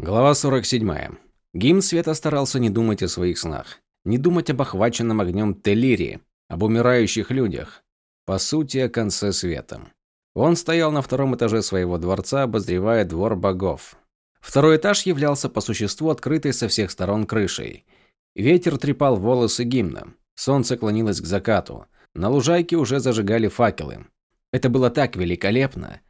Глава 47. Гимн Света старался не думать о своих снах, не думать об охваченном огнем Телире, об умирающих людях. По сути, о конце света. Он стоял на втором этаже своего дворца, обозревая двор богов. Второй этаж являлся по существу открытой со всех сторон крышей. Ветер трепал волосы гимна. Солнце клонилось к закату. На лужайке уже зажигали факелы. Это было так великолепно.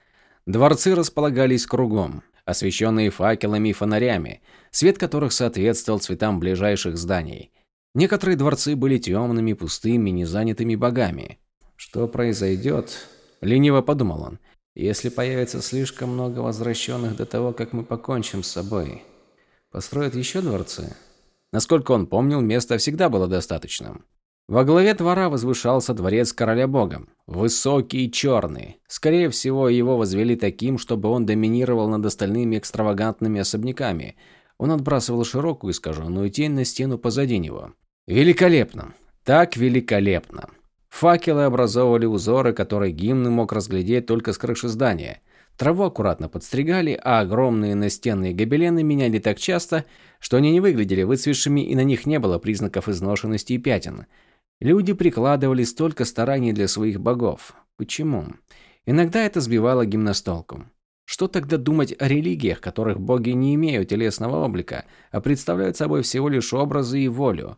Дворцы располагались кругом освещенные факелами и фонарями, свет которых соответствовал цветам ближайших зданий. Некоторые дворцы были темными, пустыми, незанятыми богами. «Что произойдет?» – лениво подумал он. «Если появится слишком много возвращенных до того, как мы покончим с собой, построят еще дворцы?» Насколько он помнил, места всегда было достаточным. Во главе двора возвышался дворец короля бога, высокий и черный. Скорее всего, его возвели таким, чтобы он доминировал над остальными экстравагантными особняками. Он отбрасывал широкую искаженную тень на стену позади него. Великолепно. Так великолепно. Факелы образовывали узоры, которые гимн мог разглядеть только с крыши здания. Траву аккуратно подстригали, а огромные настенные гобелены меняли так часто, что они не выглядели выцветшими и на них не было признаков изношенности и пятен. Люди прикладывали столько стараний для своих богов. Почему? Иногда это сбивало гимнастолку. Что тогда думать о религиях, которых боги не имеют телесного облика, а представляют собой всего лишь образы и волю?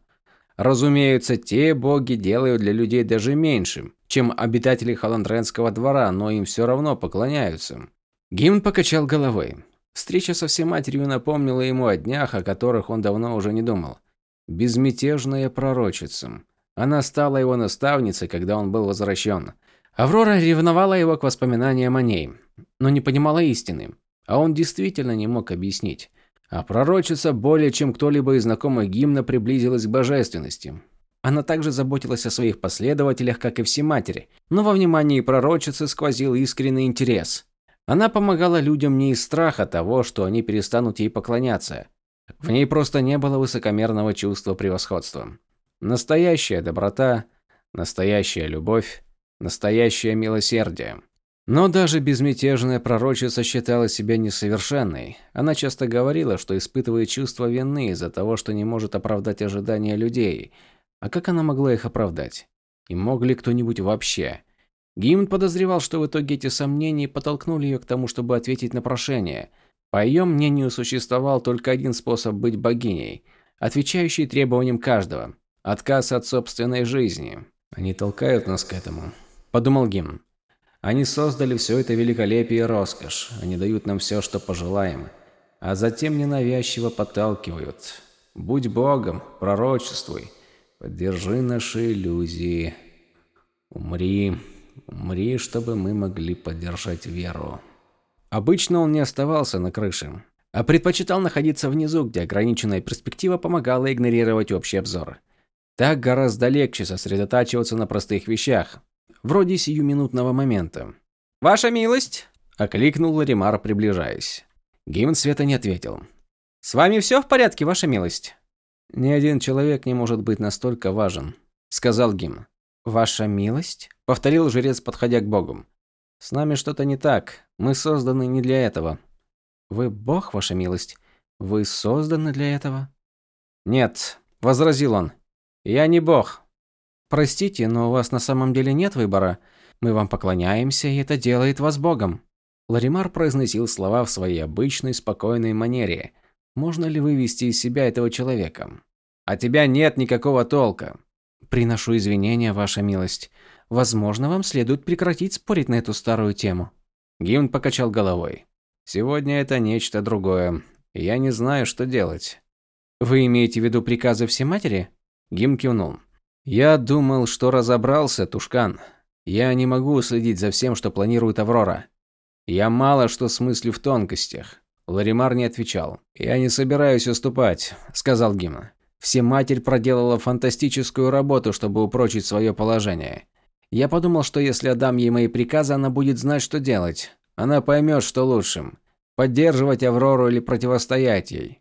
Разумеется, те боги делают для людей даже меньшим, чем обитатели Халандренского двора, но им все равно поклоняются. Гимн покачал головой. Встреча со Всематерью напомнила ему о днях, о которых он давно уже не думал. Безмятежная пророчица. Она стала его наставницей, когда он был возвращен. Аврора ревновала его к воспоминаниям о ней, но не понимала истины, а он действительно не мог объяснить. А пророчица более чем кто-либо из знакомых гимна приблизилась к божественности. Она также заботилась о своих последователях, как и все матери, но во внимании пророчицы сквозил искренний интерес. Она помогала людям не из страха того, что они перестанут ей поклоняться. В ней просто не было высокомерного чувства превосходства. Настоящая доброта, настоящая любовь, настоящее милосердие. Но даже безмятежная пророчица считала себя несовершенной. Она часто говорила, что испытывает чувство вины из-за того, что не может оправдать ожидания людей. А как она могла их оправдать? И мог ли кто-нибудь вообще? Гимн подозревал, что в итоге эти сомнения подтолкнули ее к тому, чтобы ответить на прошение. По ее мнению, существовал только один способ быть богиней, отвечающий требованиям каждого. Отказ от собственной жизни. Они толкают нас к этому, подумал Гимн. Они создали все это великолепие и роскошь. Они дают нам все, что пожелаем, а затем ненавязчиво подталкивают. Будь богом, пророчествуй, поддержи наши иллюзии. Умри, умри, чтобы мы могли поддержать веру. Обычно он не оставался на крыше, а предпочитал находиться внизу, где ограниченная перспектива помогала игнорировать общий обзор. Так гораздо легче сосредотачиваться на простых вещах, вроде сиюминутного момента. «Ваша милость!» – окликнул Ларимар, приближаясь. Гимн Света не ответил. «С вами все в порядке, ваша милость?» «Ни один человек не может быть настолько важен», – сказал Гимн. «Ваша милость?» – повторил жрец, подходя к богу. «С нами что-то не так. Мы созданы не для этого». «Вы бог, ваша милость? Вы созданы для этого?» «Нет», – возразил он. Я не бог. Простите, но у вас на самом деле нет выбора. Мы вам поклоняемся, и это делает вас богом. Ларимар произносил слова в своей обычной спокойной манере. Можно ли вывести из себя этого человека? А тебя нет никакого толка. Приношу извинения, ваша милость. Возможно, вам следует прекратить спорить на эту старую тему. Гимн покачал головой. Сегодня это нечто другое. Я не знаю, что делать. Вы имеете в виду приказы Всематери? Гим кивнул. «Я думал, что разобрался, Тушкан. Я не могу следить за всем, что планирует Аврора. Я мало что смыслю в тонкостях». Ларимар не отвечал. «Я не собираюсь уступать», – сказал Гим. «Всематерь проделала фантастическую работу, чтобы упрочить свое положение. Я подумал, что если отдам ей мои приказы, она будет знать, что делать. Она поймет, что лучшим. Поддерживать Аврору или противостоять ей.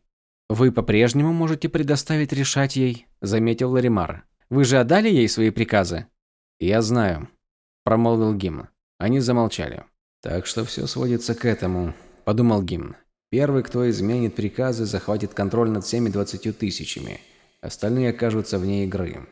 «Вы по-прежнему можете предоставить решать ей», – заметил Ларимар. «Вы же отдали ей свои приказы?» «Я знаю», – промолвил Гимн. Они замолчали. «Так что все сводится к этому», – подумал Гимн. Первый, кто изменит приказы, захватит контроль над всеми двадцатью тысячами. Остальные окажутся вне игры.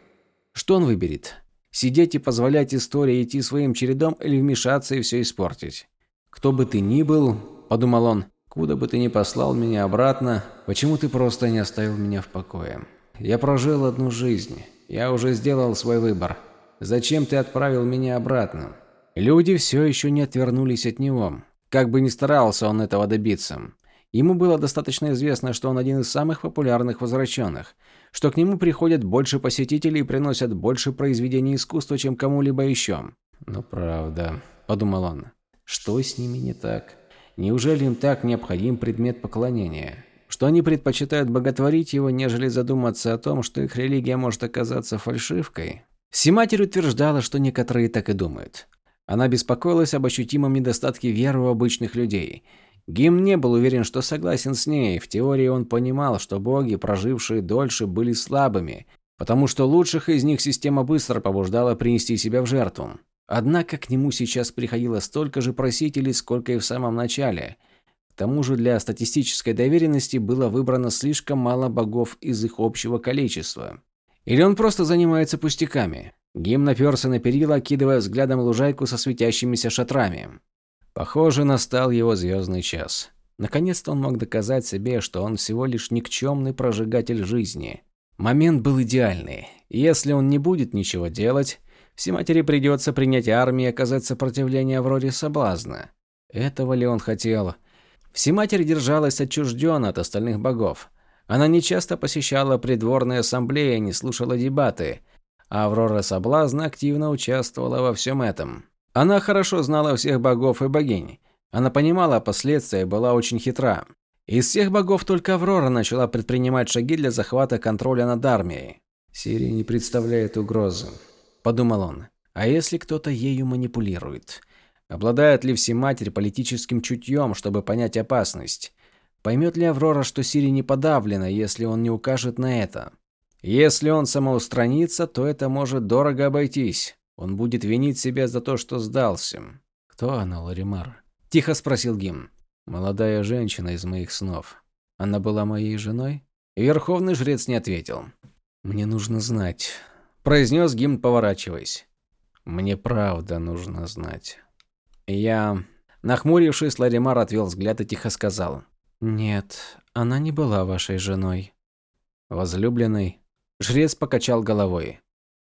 Что он выберет? Сидеть и позволять истории идти своим чередом или вмешаться и все испортить? «Кто бы ты ни был», – подумал он, – «куда бы ты ни послал меня обратно, почему ты просто не оставил меня в покое? Я прожил одну жизнь. Я уже сделал свой выбор. Зачем ты отправил меня обратно?» Люди все еще не отвернулись от него. Как бы ни старался он этого добиться. Ему было достаточно известно, что он один из самых популярных возвращенных, что к нему приходят больше посетителей и приносят больше произведений искусства, чем кому-либо еще. «Ну правда», – подумал он, – «что с ними не так? Неужели им так необходим предмет поклонения?» что они предпочитают боготворить его, нежели задуматься о том, что их религия может оказаться фальшивкой. Всематерь утверждала, что некоторые так и думают. Она беспокоилась об ощутимом недостатке веры у обычных людей – Гим не был уверен, что согласен с ней. В теории он понимал, что боги, прожившие дольше, были слабыми, потому что лучших из них система быстро побуждала принести себя в жертву. Однако к нему сейчас приходило столько же просителей, сколько и в самом начале. К тому же для статистической доверенности было выбрано слишком мало богов из их общего количества. Или он просто занимается пустяками? Гим наперся на перила, окидывая взглядом лужайку со светящимися шатрами. Похоже, настал его звездный час. Наконец-то он мог доказать себе, что он всего лишь никчемный прожигатель жизни. Момент был идеальный. Если он не будет ничего делать, Всематери придется принять армию и оказать сопротивление в роли соблазна. Этого ли он хотел? Всематерь держалась отчужденно от остальных богов. Она нечасто посещала придворные ассамблеи, не слушала дебаты. А Аврора Соблазна активно участвовала во всем этом. Она хорошо знала всех богов и богинь. Она понимала последствия и была очень хитра. Из всех богов только Аврора начала предпринимать шаги для захвата контроля над армией. «Сирия не представляет угрозы», – подумал он. «А если кто-то ею манипулирует? Обладает ли Всематерь политическим чутьем, чтобы понять опасность? Поймет ли Аврора, что Сирия не подавлена, если он не укажет на это? Если он самоустранится, то это может дорого обойтись. Он будет винить себя за то, что сдался. «Кто она, Ларимар?» – тихо спросил Гим. «Молодая женщина из моих снов. Она была моей женой?» Верховный жрец не ответил. «Мне нужно знать», – произнес Гим, поворачиваясь. «Мне правда нужно знать». Я, нахмурившись, Ларимар отвел взгляд и тихо сказал. «Нет, она не была вашей женой». «Возлюбленной?» Жрец покачал головой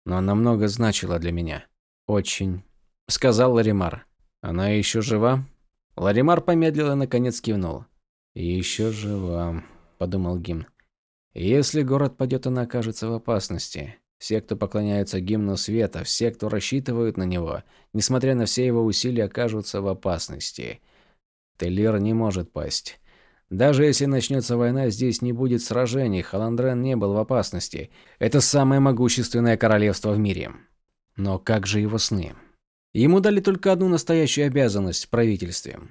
но она много значила для меня. Очень, сказал Ларимар. Она еще жива? Ларимар помедлил и наконец кивнул. Еще жива, подумал Гимн. Если город падет, она окажется в опасности. Все, кто поклоняются гимну света, все, кто рассчитывают на него, несмотря на все его усилия, окажутся в опасности. Теллир не может пасть. Даже если начнется война, здесь не будет сражений, Халандрен не был в опасности. Это самое могущественное королевство в мире. Но как же его сны? Ему дали только одну настоящую обязанность в правительстве.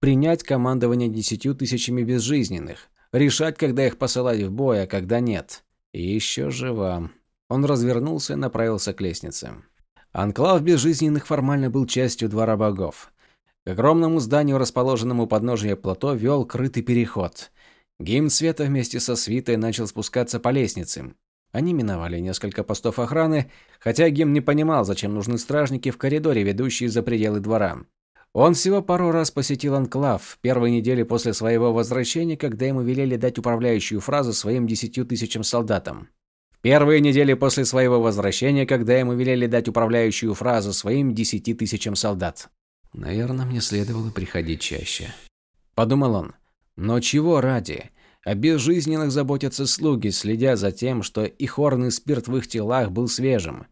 Принять командование десятью тысячами безжизненных. Решать, когда их посылать в бой, а когда нет. И еще жива. Он развернулся и направился к лестнице. Анклав безжизненных формально был частью двора богов. К огромному зданию, расположенному подножия плато, вел крытый переход. Гимн Света вместе со свитой начал спускаться по лестнице. Они миновали несколько постов охраны, хотя Гим не понимал, зачем нужны стражники в коридоре, ведущие за пределы двора. Он всего пару раз посетил Анклав в первой неделе после своего возвращения, когда ему велели дать управляющую фразу своим десятью тысячам солдатам. Первые недели после своего возвращения, когда ему велели дать управляющую фразу своим десяти тысячам солдат. Наверное, мне следовало приходить чаще. Подумал он. Но чего ради? О безжизненных заботятся слуги, следя за тем, что их орный спирт в их телах был свежим.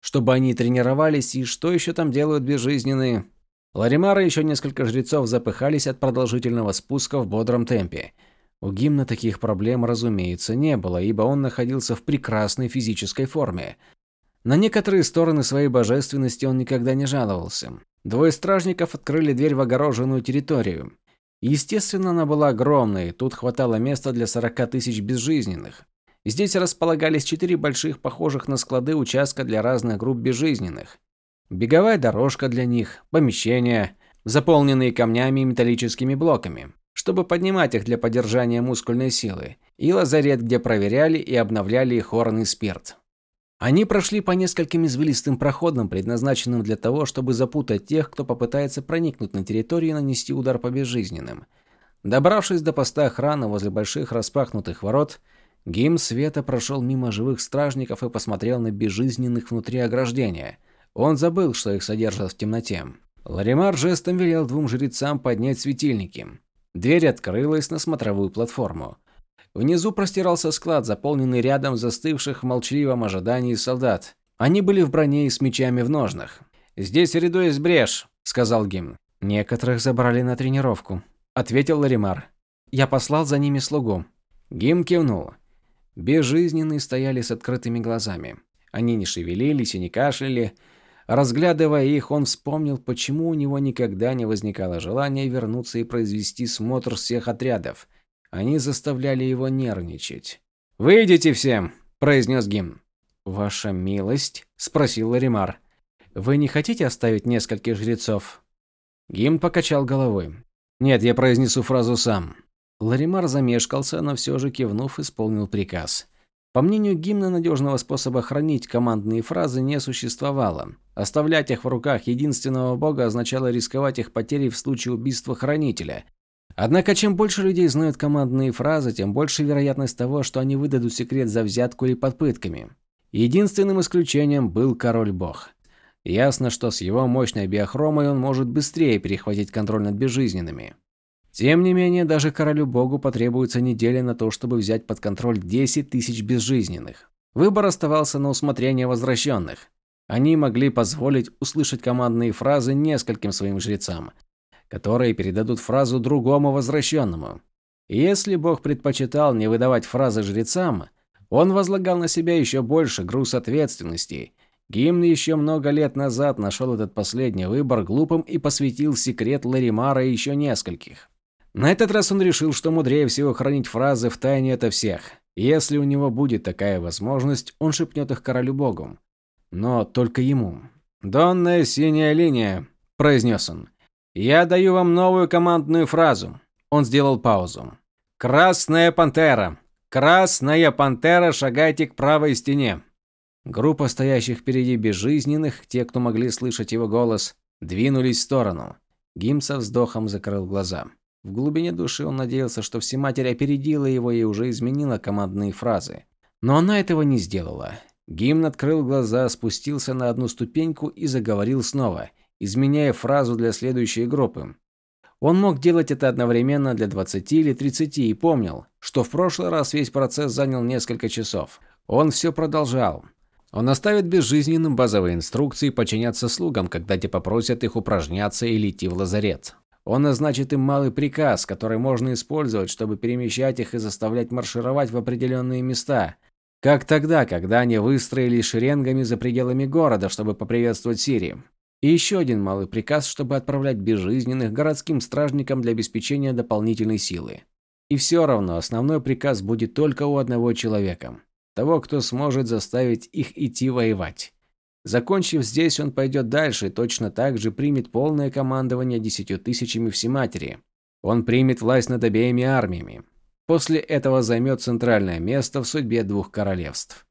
Чтобы они тренировались, и что еще там делают безжизненные? Ларимара и еще несколько жрецов запыхались от продолжительного спуска в бодром темпе. У Гимна таких проблем, разумеется, не было, ибо он находился в прекрасной физической форме. На некоторые стороны своей божественности он никогда не жаловался. Двое стражников открыли дверь в огороженную территорию. Естественно, она была огромной, тут хватало места для 40 тысяч безжизненных. Здесь располагались четыре больших, похожих на склады участка для разных групп безжизненных. Беговая дорожка для них, помещения, заполненные камнями и металлическими блоками. Чтобы поднимать их для поддержания мускульной силы, и лазарет, где проверяли и обновляли их орный спирт. Они прошли по нескольким извилистым проходам, предназначенным для того, чтобы запутать тех, кто попытается проникнуть на территорию и нанести удар по безжизненным. Добравшись до поста охраны возле больших распахнутых ворот, Гим Света прошел мимо живых стражников и посмотрел на безжизненных внутри ограждения. Он забыл, что их содержат в темноте. Ларимар жестом велел двум жрецам поднять светильники. Дверь открылась на смотровую платформу. Внизу простирался склад, заполненный рядом застывших в молчаливом ожидании солдат. Они были в броне и с мечами в ножнах. «Здесь ряду есть брешь», – сказал Гимн. «Некоторых забрали на тренировку», – ответил Ларимар. «Я послал за ними слугу». Гим кивнул. Безжизненные стояли с открытыми глазами. Они не шевелились и не кашляли. Разглядывая их, он вспомнил, почему у него никогда не возникало желания вернуться и произвести смотр всех отрядов. Они заставляли его нервничать. «Выйдите всем!» – произнес Гимн. «Ваша милость?» – спросил Ларимар. «Вы не хотите оставить нескольких жрецов?» Гимн покачал головой. «Нет, я произнесу фразу сам». Ларимар замешкался, но все же кивнув, исполнил приказ. По мнению Гимна, надежного способа хранить командные фразы не существовало. Оставлять их в руках единственного бога означало рисковать их потерей в случае убийства хранителя, Однако, чем больше людей знают командные фразы, тем больше вероятность того, что они выдадут секрет за взятку или под пытками. Единственным исключением был король-бог. Ясно, что с его мощной биохромой он может быстрее перехватить контроль над безжизненными. Тем не менее, даже королю-богу потребуется неделя на то, чтобы взять под контроль 10 тысяч безжизненных. Выбор оставался на усмотрение возвращенных. Они могли позволить услышать командные фразы нескольким своим жрецам, которые передадут фразу другому возвращенному. если Бог предпочитал не выдавать фразы жрецам, он возлагал на себя еще больше груз ответственности. Гимн еще много лет назад нашел этот последний выбор глупым и посвятил секрет Ларимара еще нескольких. На этот раз он решил, что мудрее всего хранить фразы в тайне ото всех. Если у него будет такая возможность, он шепнет их королю богу. Но только ему. «Донная синяя линия», – произнес он. «Я даю вам новую командную фразу». Он сделал паузу. «Красная пантера! Красная пантера, шагайте к правой стене!» Группа стоящих впереди безжизненных, те, кто могли слышать его голос, двинулись в сторону. Гим со вздохом закрыл глаза. В глубине души он надеялся, что Всематерь опередила его и уже изменила командные фразы. Но она этого не сделала. Гимн открыл глаза, спустился на одну ступеньку и заговорил снова, изменяя фразу для следующей группы. Он мог делать это одновременно для 20 или 30 и помнил, что в прошлый раз весь процесс занял несколько часов. Он все продолжал. Он оставит безжизненным базовые инструкции подчиняться слугам, когда те попросят их упражняться или идти в лазарет. Он назначит им малый приказ, который можно использовать, чтобы перемещать их и заставлять маршировать в определенные места. Как тогда, когда они выстроились шеренгами за пределами города, чтобы поприветствовать Сирию. И еще один малый приказ, чтобы отправлять безжизненных городским стражникам для обеспечения дополнительной силы. И все равно основной приказ будет только у одного человека. Того, кто сможет заставить их идти воевать. Закончив здесь, он пойдет дальше и точно так же примет полное командование десятью тысячами всематери. Он примет власть над обеими армиями. После этого займет центральное место в судьбе двух королевств.